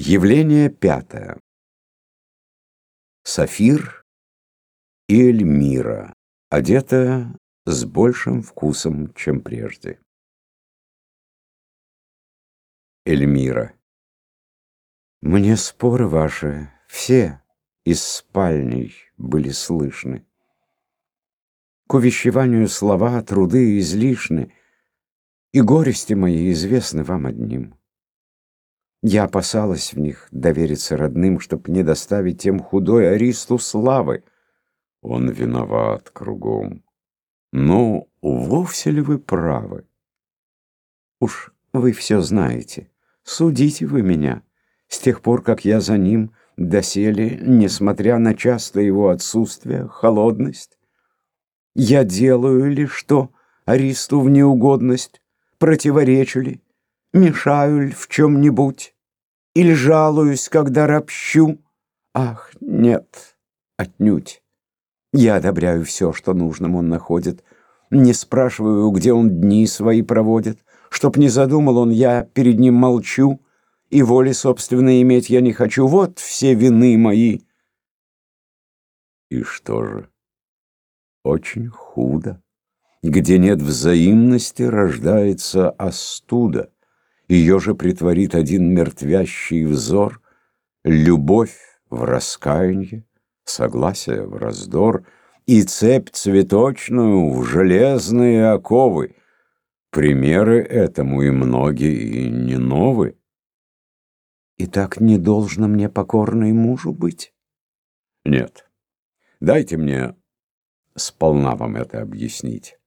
Явление пятое. Сафир и Эльмира, одетая с большим вкусом, чем прежде. Эльмира. Мне споры ваши все из спальней были слышны. К увещеванию слова, труды излишны, и горести мои известны вам одним. Я опасалась в них довериться родным, чтоб не доставить тем худой Аристу славы. Он виноват кругом. Но вовсе ли вы правы? Уж вы все знаете. Судите вы меня. С тех пор, как я за ним доселе, несмотря на частое его отсутствие, холодность, я делаю ли что Аристу в неугодность, противоречу ли? Мешаю ли в чем-нибудь? Или жалуюсь, когда ропщу? Ах, нет, отнюдь. Я одобряю все, что нужным он находит. Не спрашиваю, где он дни свои проводит. Чтоб не задумал он, я перед ним молчу. И воли собственной иметь я не хочу. Вот все вины мои. И что же? Очень худо. Где нет взаимности, рождается остуда. Ее же притворит один мертвящий взор, Любовь в раскаяние, согласие в раздор И цепь цветочную в железные оковы. Примеры этому и многие, и не новы. И так не должно мне покорной мужу быть? Нет. Дайте мне сполна вам это объяснить.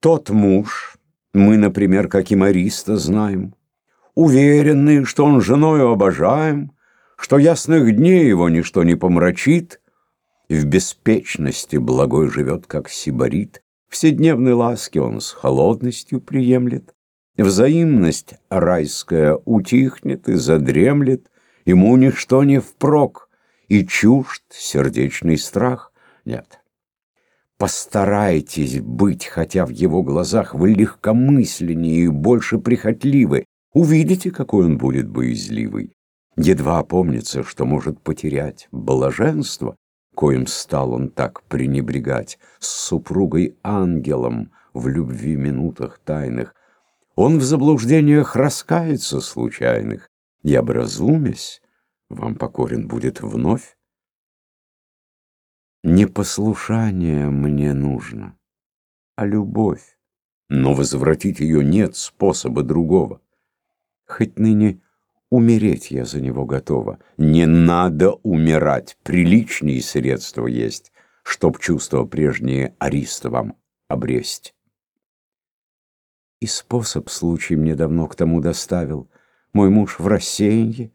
Тот муж, мы, например, как и Мариста, знаем, уверенный, что он женою обожаем, что ясных дней его ничто не помрачит, в беспечности благой живет, как сибарит, вседневной ласки он с холодностью приемлет, взаимность райская утихнет и задремлет, ему ничто не впрок, и чужд сердечный страх. Нет. Постарайтесь быть, хотя в его глазах вы легкомысленнее и больше прихотливы. Увидите, какой он будет боязливый. Едва помнится, что может потерять блаженство, коим стал он так пренебрегать, с супругой-ангелом в любви минутах тайных. Он в заблуждениях раскается случайных, и, образумясь, вам покорен будет вновь. Не послушание мне нужно, а любовь. Но возвратить ее нет способа другого. Хоть ныне умереть я за него готова. Не надо умирать, приличные средства есть, чтоб чувство прежнее Ариста вам обресть. И способ случай мне давно к тому доставил. Мой муж в рассеянье,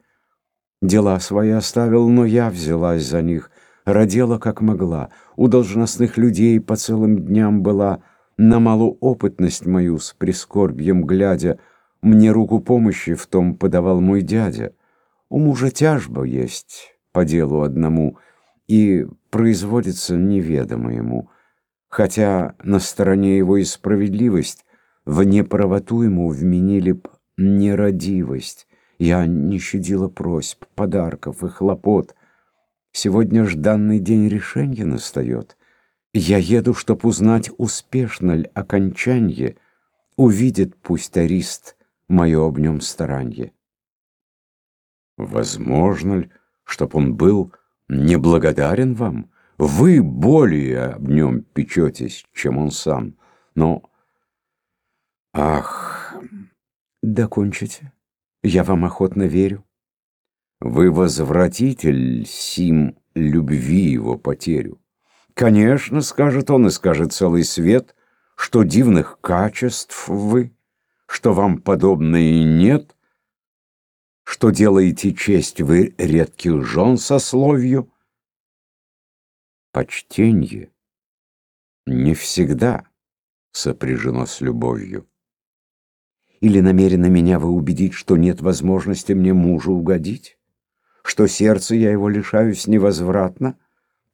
дела свои оставил, но я взялась за них — родила как могла, у должностных людей по целым дням была, на малоопытность мою с прискорбьем глядя, мне руку помощи в том подавал мой дядя. У мужа тяжба есть по делу одному, и производится неведомо ему, хотя на стороне его и справедливость, в неправоту ему вменили б нерадивость. Я не щадила просьб, подарков и хлопот, Сегодня ж данный день решения настает. Я еду, чтоб узнать, успешно ли окончанье, Увидит пусть Арист мое об нем старанье. Возможно ли, чтоб он был неблагодарен вам? Вы более об нем печетесь, чем он сам. Но, ах, докончите. Я вам охотно верю. Вы возвратитель сим любви его потерю. Конечно, скажет он и скажет целый свет, что дивных качеств вы, что вам подобное нет, что делаете честь вы редких жен сословью. Почтенье не всегда сопряжено с любовью. Или намеренно меня вы убедить, что нет возможности мне мужу угодить? Что сердце я его лишаюсь невозвратно?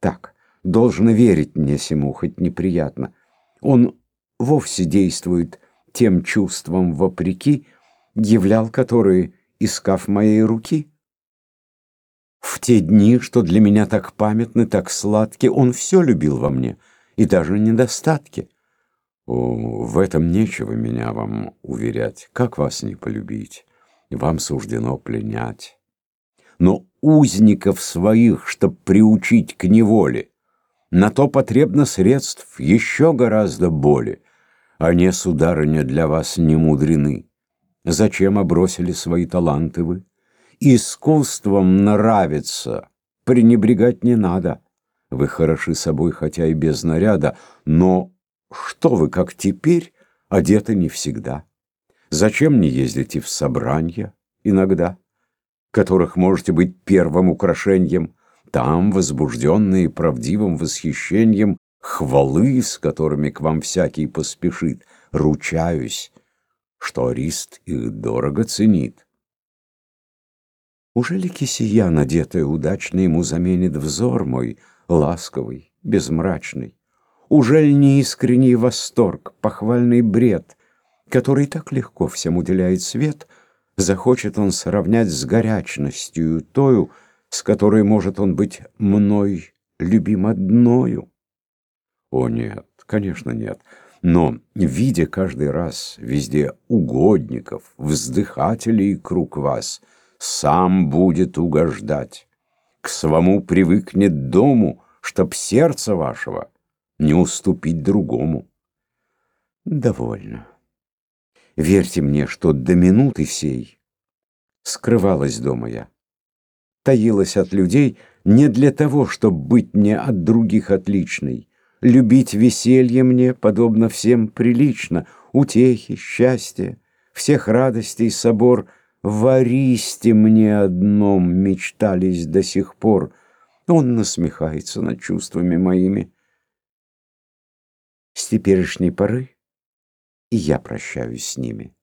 Так, должно верить мне сему, хоть неприятно. Он вовсе действует тем чувством вопреки, являл которые искав моей руки? В те дни, что для меня так памятны, так сладки, он все любил во мне, и даже недостатки. О, в этом нечего меня вам уверять. Как вас не полюбить? Вам суждено пленять. Но узников своих, чтоб приучить к неволе, на то потребно средств еще гораздо боли. Они, сударыня, для вас не мудрены. Зачем обросили свои таланты вы? Искусством нравится, пренебрегать не надо. Вы хороши собой, хотя и без наряда, но что вы, как теперь, одеты не всегда? Зачем не ездите в собрания иногда, которых можете быть первым украшением? Там, возбужденные правдивым восхищением, хвалы, с которыми к вам всякий поспешит, ручаюсь, что Арист их дорого ценит. Ужели кисия, надетая удачно, ему заменит взор мой, ласковый, безмрачный? Ужель не искренний восторг, похвальный бред, который так легко всем уделяет свет, захочет он сравнять с горячностью тою, с которой может он быть мной любим одною? О нет, конечно нет. Но, видя каждый раз везде угодников, вздыхателей круг вас, сам будет угождать. К своему привыкнет дому, чтоб сердце вашего не уступить другому. Довольно. Верьте мне, что до минуты сей скрывалась дома я таилась от людей не для того, чтобы быть мне от других отличной. Любить веселье мне, подобно всем, прилично, утехи, счастье, всех радостей собор в Аристе мне одном мечтались до сих пор. Он насмехается над чувствами моими. С теперешней поры и я прощаюсь с ними.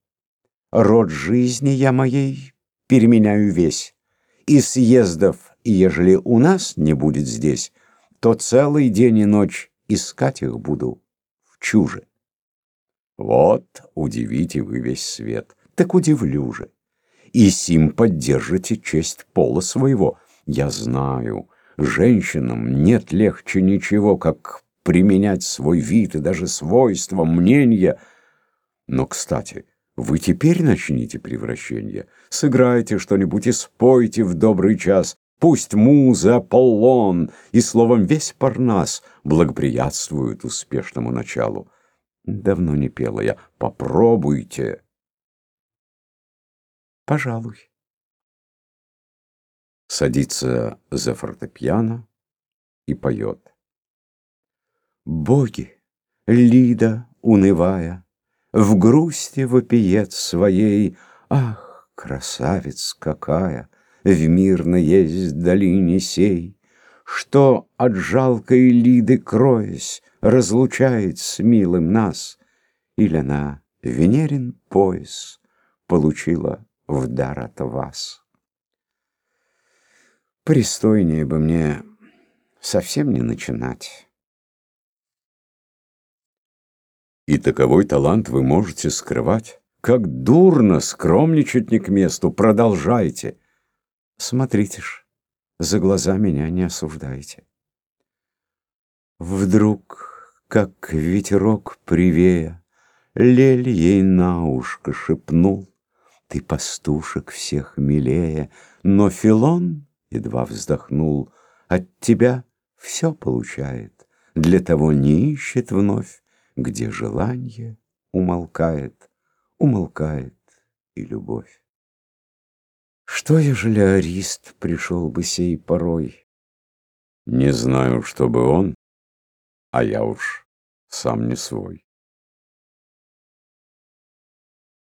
Род жизни я моей переменяю весь и съездов, ежели у нас не будет здесь, то целый день и ночь искать их буду в чуже. Вот удивите вы весь свет, так удивлю же. И сим поддержите честь пола своего. Я знаю, женщинам нет легче ничего, как применять свой вид и даже свойства, мнения. Но, кстати, вы теперь начните превращение, сыграйте что-нибудь и спойте в добрый час. Пусть муза, Аполлон и, словом, весь Парнас благоприятствуют успешному началу. Давно не пела я. Попробуйте. Пожалуй. Садится за фортепиано и поет. Боги, Лида унывая, в грусти вопиет своей, Ах, красавец какая, В мирно есть долине сей, Что от жалкой Лиды кроясь Разлучает с милым нас, Или она Венерин пояс Получила в дар от вас. Пристойнее бы мне совсем не начинать. И таковой талант вы можете скрывать. Как дурно скромничать не к месту. Продолжайте. Смотрите ж, за глаза меня не осуждайте. Вдруг, как ветерок привея, Лель ей на ушко шепнул, Ты пастушек всех милее, Но Филон едва вздохнул, От тебя все получает, Для того не ищет вновь, где желание умолкает, умолкает и любовь. Что, ежели Арист пришел бы сей порой? Не знаю, чтобы он, а я уж сам не свой.